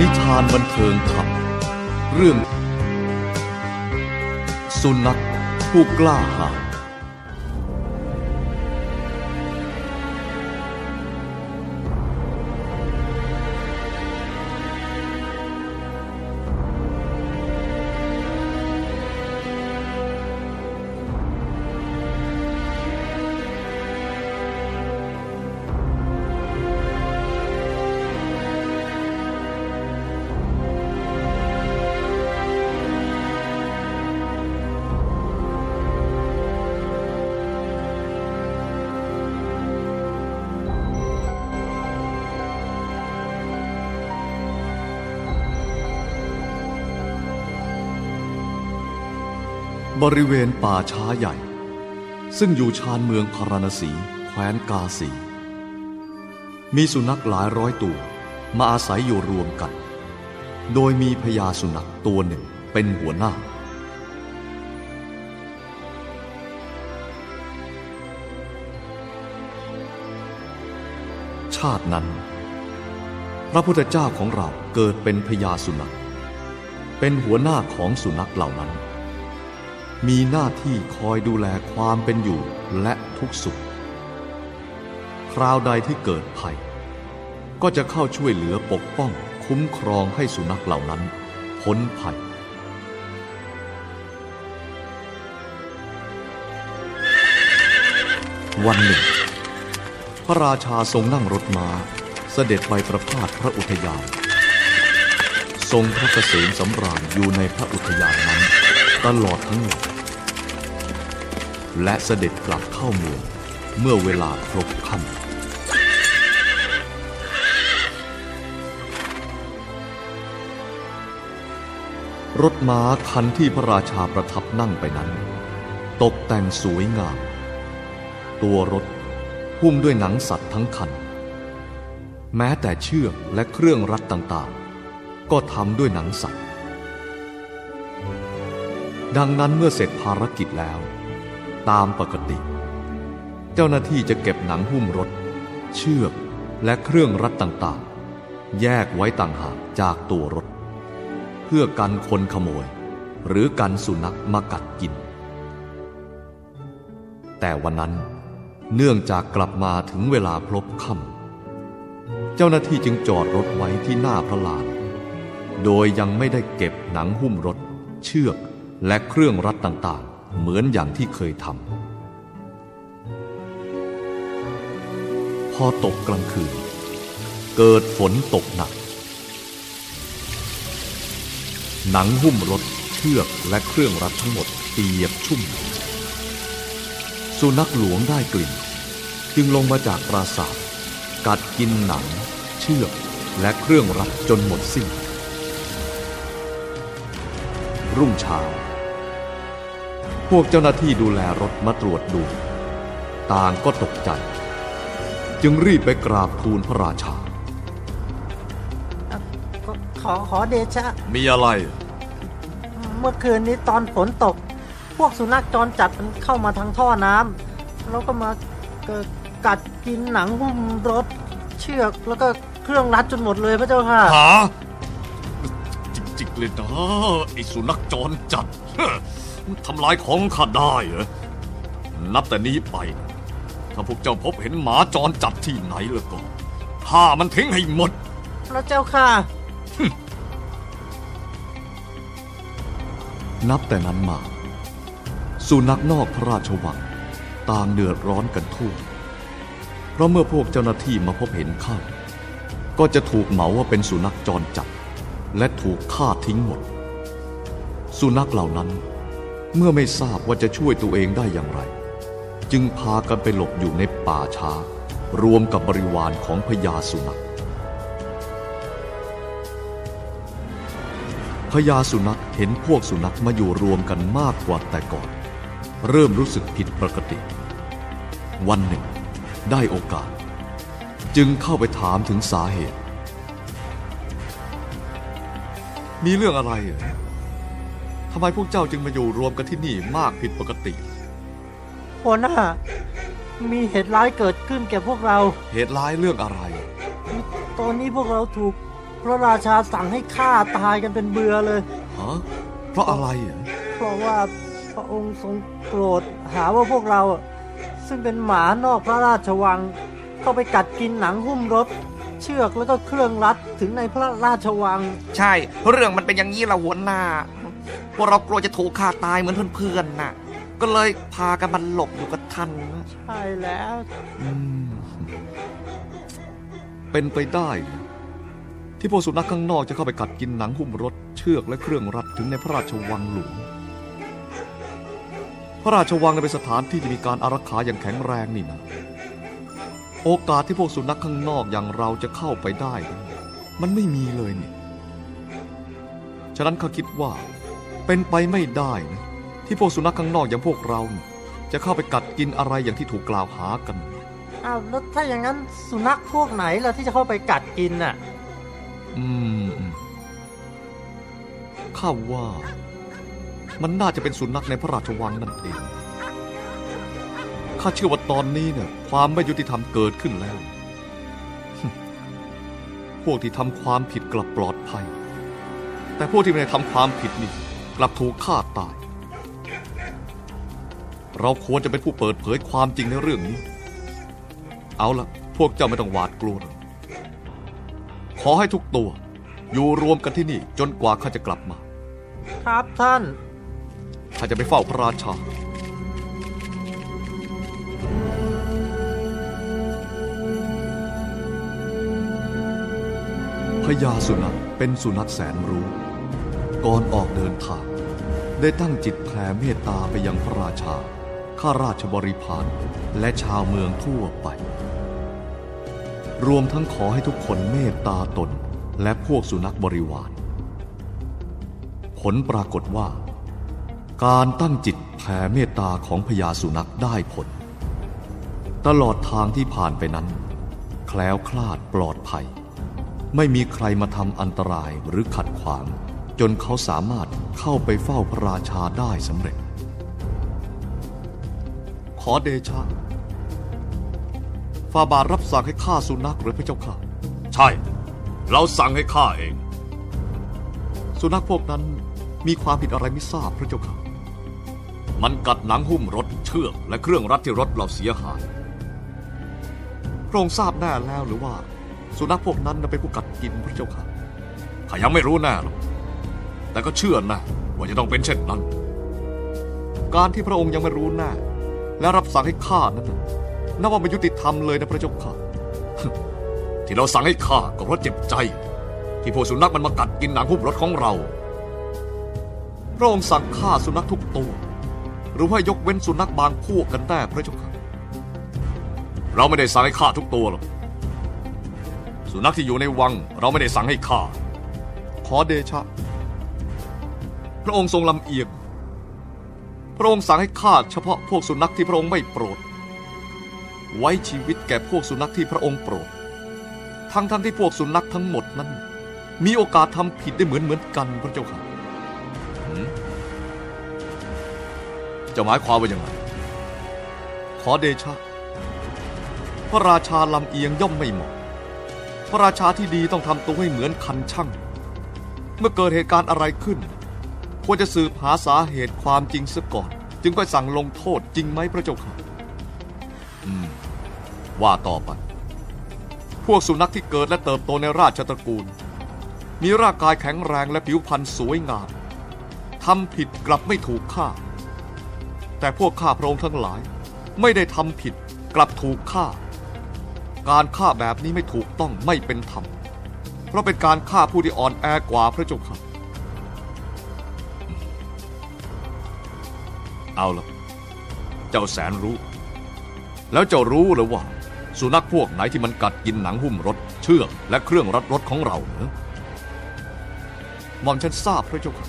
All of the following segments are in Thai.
นิทานบันเทิงธรรม เรื่อง สุนัขผู้กล้าหาญ บริเวณป่าช้าใหญ่ ซึ่งอยู่ชานเมืองพาราณสี แคว้นกาสี มีสุนัขหลายร้อยตัว มาอาศัยอยู่รวมกัน โดยมีพญาสุนัขตัวหนึ่งเป็นหัวหน้า ชาตินั้น พระพุทธเจ้าของเราเกิดเป็นพญาสุนัข เป็นหัวหน้าของสุนัขเหล่านั้น มีหน้าที่คอยดูแลความเป็นอยู่และทุกสุข คราวใดที่เกิดภัย ก็จะเข้าช่วยเหลือปกป้องคุ้มครองให้สุนัขเหล่านั้นพ้นภัยวันหนึ่ง พระราชาทรงนั่งรถม้า เสด็จไปประพาสพระอุทยาน ทรงพระเกษมสำราญอยู่ในพระอุทยานนั้น ตลอดทั้งวันและเสด็จกลับเข้าเมืองเมื่อเวลาครบค่ำรถม้าคันที่พระราชาประทับนั่งไปนั้น ตกแต่งสวยงาม ตัวรถหุ้มด้วยหนังสัตว์ทั้งคัน แม้แต่เชือกและเครื่องรัดต่างๆ ก็ทำด้วยหนังสัตว์ ดังนั้นเมื่อเสร็จภารกิจแล้ว ตามปกติ เจ้าหน้าที่จะเก็บหนังหุ้มรถ เชือกและเครื่องรัดต่างๆ แยกไว้ต่างหากจากตัวรถ เพื่อกันคนขโมย หรือกันสุนัขมากัดกิน แต่วันนั้นเนื่องจากกลับมาถึงเวลาพลบค่ำเจ้าหน้าที่จึงจอดรถไว้ที่หน้าพระลาน โดยยังไม่ได้เก็บหนังหุ้มรถ เชือก และเครื่องรัดต่างๆ เหมือนอย่างที่เคยทำ พอตกกลางคืน เกิดฝนตกหนัก หนังหุ้มรถเชือกและเครื่องรัดทั้งหมดเปียกชุ่ม สุนัขหลวงได้กลิ่น จึงลงมาจากปราสาท กัดกินหนัง เชือกและเครื่องรัดจนหมดสิ้น รุ่งเช้า พวกเจ้าหน้าที่ดูแลรถมาตรวจดู ต่างก็ตกใจ จึงรีบไปกราบทูลพระราชาขอขอขอเดชะ มีอะไร เมื่อคืนนี้ตอนฝนตก พวกสุนัขจรจัดมันเข้ามาทางท่อน้ำแล้วก็มาเกิดกัดกินหนังหุ้มรถเชือกแล้วก็เครื่องรัดจนหมดเลยพระเจ้าค่ะหาจริงๆเลยนะไอ้สุนัขจรจัด ทำลายของข้าได้เหรอ นับแต่นี้ไป ถ้าพวกเจ้าพบเห็นหมาจรจัดที่ไหนแล้วก็ฆ่ามันทิ้งให้หมด พระเจ้าค่ะ นับแต่นั้นมา สุนัขนอกพระราชวัง ต่างเดือดร้อนกันทั่ว เพราะเมื่อพวกเจ้าหน้าที่มาพบเห็นเข้า ก็จะถูกเหมาว่าเป็นสุนัขจรจัด และถูกฆ่าทิ้งหมด สุนัขเหล่านั้น เมื่อไม่ทราบว่าจะช่วยตัวเองได้อย่างไร จึงพากันไปหลบอยู่ในป่าช้า รวมกับบริวารของพญาสุนัขพญาสุนัขเห็นพวกสุนัขมาอยู่รวมกันมากกว่าแต่ก่อน เริ่มรู้สึกผิดปกติ วันหนึ่ง ได้โอกาส จึงเข้าไปถามถึงสาเหตุ มีเรื่องอะไรเหรอ ทำไมพวกเจ้าจึงมาอยู่รวมกันที่นี่มากผิดปกติหัวหน้า มีเหตุร้ายเกิดขึ้นแก่พวกเรา เหตุร้ายเรื่องอะไร ตอนนี้พวกเราถูกพระราชาสั่งให้ฆ่าตายกันเป็นเบือเลยฮะเพราะอะไรอะเพราะว่าพระองค์ทรงโกรธหาว่าพวกเราอะซึ่งเป็นหมานอกพระราชวัง เข้าไปกัดกินหนังหุ้มรถ เชือกแล้วก็เครื่องรัดถึงในพระราชวัง ใช่ เรื่องมันเป็นอย่างนี้ละหัวหน้า พวกเรากลัวจะถูกฆ่าตายเหมือนเพื่อนๆน่ะ ก็เลยพากันมันหลบอยู่กับท่านนะใช่แล้ว อืมเป็นไปได้นะที่พวกสุนัขข้างนอกจะเข้าไปกัดกินหนังหุ้มรถ เชือกและเครื่องรัดถึงในพระราชวังหลวง พระราชวังเป็นสถานที่ที่มีการอารักขาอย่างแข็งแรงนี่นะ โอกาสที่พวกสุนัขข้างนอกอย่างเราจะเข้าไปได้นั้นมันไม่มีเลยนี่ ฉะนั้นข้าคิดว่า เป็นไปไม่ได้นะที่พวกสุนัขข้างนอกอย่างพวกเราเนี่ยจะเข้าไปกัดกินอะไรอย่างที่ถูกกล่าวหากัน อ้าวแล้วถ้าอย่างนั้นสุนัขพวกไหนล่ะที่จะเข้าไปกัดกินน่ะอืมอืมข้าว่า มันน่าจะเป็นสุนัขในพระราชวังนั่นเอง ข้าเชื่อว่าตอนนี้เนี่ยความไม่ยุติธรรมเกิดขึ้นแล้ว พวกที่ทำความผิดกลับปลอดภัย แต่พวกที่ไม่ได้ทำความผิดนี่ กลับถูกฆ่าตาย เราควรจะเป็นผู้เปิดเผยความจริงในเรื่องนี้ เอาละพวกเจ้าไม่ต้องหวาดกลัวหรอกขอให้ทุกตัวอยู่รวมกันที่นี่จนกว่าข้าจะกลับมา ครับท่าน ข้าจะไปเฝ้าพระราชาพญาสุนัขเป็นสุนัขแสนรู้ ก่อนออกเดินทาง ได้ตั้งจิตแผ่เมตตาไปยังพระราชา ข้าราชบริพารและชาวเมืองทั่วไป รวมทั้งขอให้ทุกคนเมตตาตนและพวกสุนัขบริวาร ผลปรากฏว่า การตั้งจิตแผ่เมตตาของพญาสุนัขได้ผล ตลอดทางที่ผ่านไปนั้น แคล้วคลาดปลอดภัย ไม่มีใครมาทำอันตรายหรือขัดขวาง จนเขาสามารถเข้าไปเฝ้าพระราชาได้สำเร็จ ขอเดชะฟาบาทรับสั่งให้ฆ่าสุนัขหรือพระเจ้าค่ะ ใช่ เราสั่งให้ฆ่าเอง สุนัขพวกนั้นมีความผิดอะไรไม่ทราบพระเจ้าค่ะ มันกัดหนังหุ้มรถเชือกและเครื่องรัดที่รถเราเสียหายพระองค์ทราบแน่แล้วหรือว่า สุนัขพวกนั้นเป็นผู้กัดกินพระเจ้าค่ะข้ายังไม่รู้แน่หรอก แต่ก็เชื่อนะว่าจะต้องเป็นเช่นนั้น การที่พระองค์ยังไม่รู้แน่และรับสั่งให้ฆ่านั้นน่ะนับว่าไม่ยุติธรรมเลยนะพระเจ้าค่ะ ที่เราสั่งให้ฆ่าก็เพราะเจ็บใจ ที่พวกสุนัขมันมากัดกินหนังหุ้มรถของเรา พระองค์สั่งฆ่าสุนัขทุกตัว หรือว่ายกเว้นสุนัขบางพวกกันแน่พระเจ้าค่ะ เราไม่ได้สั่งให้ฆ่าทุกตัวหรอกสุนัขที่อยู่ในวังเราไม่ได้สั่งให้ฆ่า ขอเดชะ ระองค์ทรงลำเอียง พระองค์สั่งให้ฆ่าเฉพาะพวกสุนัขที่พระองค์ไม่โปรด ไว้ชีวิตแก่พวกสุนัขที่พระองค์โปรด ทั้งทั้งที่พวกสุนัขทั้งหมดนั้น มีโอกาสทำผิดได้เหมือนเหมือนกันพระเจ้าค่ะจะหมายความว่ายังไงขอเดชะ พระราชาลำเอียงย่อมไม่เหมาะ พระราชาที่ดีต้องทำตัวให้เหมือนคันช่าง เมื่อเกิดเหตุการณ์อะไรขึ้น ควรจะสืบหาสาเหตุความจริงซะก่อน จึงค่อยสั่งลงโทษจริงไหมพระเจ้าค่ะว่าต่อไป พวกสุนัขที่เกิดและเติบโตในราชตระกูล มีร่างกายแข็งแรงและผิวพรรณสวยงามทำผิดกลับไม่ถูกฆ่า แต่พวกข้าพระองค์ทั้งหลาย ไม่ได้ทำผิดกลับถูกฆ่า การฆ่าแบบนี้ไม่ถูกต้องไม่เป็นธรรม เพราะเป็นการฆ่าผู้ที่อ่อนแอกว่าพระเจ้าค่ะ เอาละเจ้าแสนรู้ แล้วเจ้ารู้หรือว่า สุนัขพวกไหนที่มันกัดกินหนังหุ้มรถ เชือกและเครื่องรัดรถของเราเนอะหม่อมฉันทราบพระเจ้าค่ะ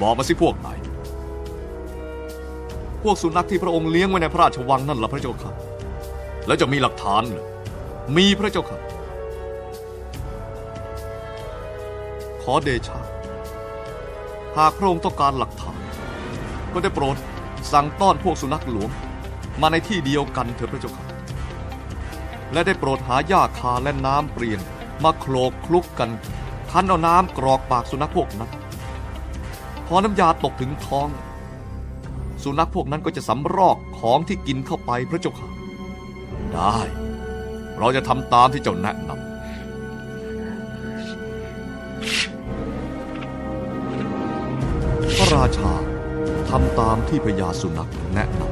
บอกมาสิพวกไหน พวกสุนัขที่พระองค์เลี้ยงไว้ในพระราชวังนั่นแหละพระเจ้าค่ะ แล้วจะมีหลักฐานเหรอมีพระเจ้าค่ะ ขอเดชะ หากพระองค์ต้องการหลักฐาน ก็ได้โปรดสั่งต้อนพวกสุนัขหลวง มาในที่เดียวกันเถิดพระเจ้าค่ะ และได้โปรดหาหญ้าคาและน้ำเปลี่ยนมาโคลกคลุกกัน คั้นเอาน้ำกรอกปากสุนัขพวกนั้น พอน้ำยาตกถึงท้อง สุนัขพวกนั้นก็จะสำรอกของที่กินเข้าไปพระเจ้าค่ะ ได้ เราจะทำตามที่เจ้าแนะนำพระราชา ทำตามที่พญาสุนัขแนะน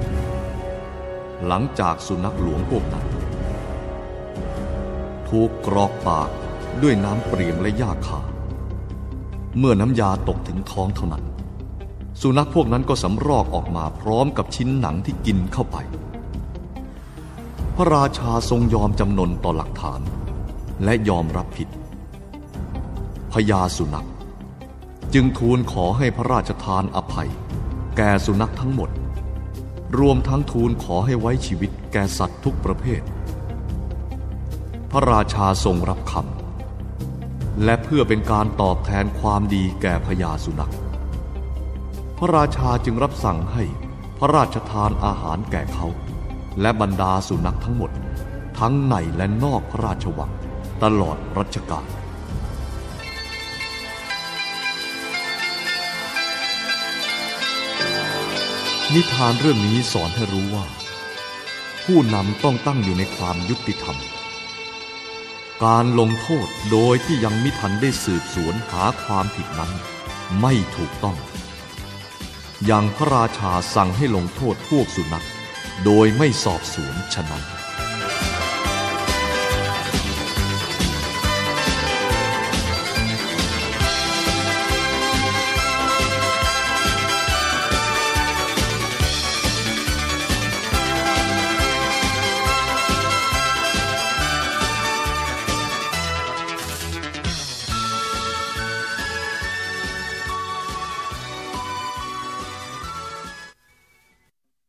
ำหลังจากสุนัขหลวงพวกนั้น ถูกกรอกปากด้วยน้ำเปรียงและหญ้าคาเมื่อน้ำยาตกถึงท้องเท่านั้น สุนัขพวกนั้นก็สำรอกออกมาพร้อมกับชิ้นหนังที่กินเข้าไป พระราชาทรงยอมจำนนต่อหลักฐานและยอมรับผิดพญาสุนัข จึงทูลขอให้พระราชทานอภัย แก่สุนัขทั้งหมด รวมทั้งทูลขอให้ไว้ชีวิตแก่สัตว์ทุกประเภท พระราชาทรงรับคำและเพื่อเป็นการตอบแทนความดีแก่พญาสุนัข พระราชาจึงรับสั่งให้พระราชทานอาหารแก่เขา และบรรดาสุนัขทั้งหมด ทั้งในและนอกพระราชวังตลอดรัชกาล นิทานเรื่องนี้สอนให้รู้ว่า ผู้นำต้องตั้งอยู่ในความยุติธรรม การลงโทษโดยที่ยังมิทันได้สืบสวนหาความผิดนั้น ไม่ถูกต้อง อย่างพระราชาสั่งให้ลงโทษพวกสุนัข โดยไม่สอบสวนฉะนั้น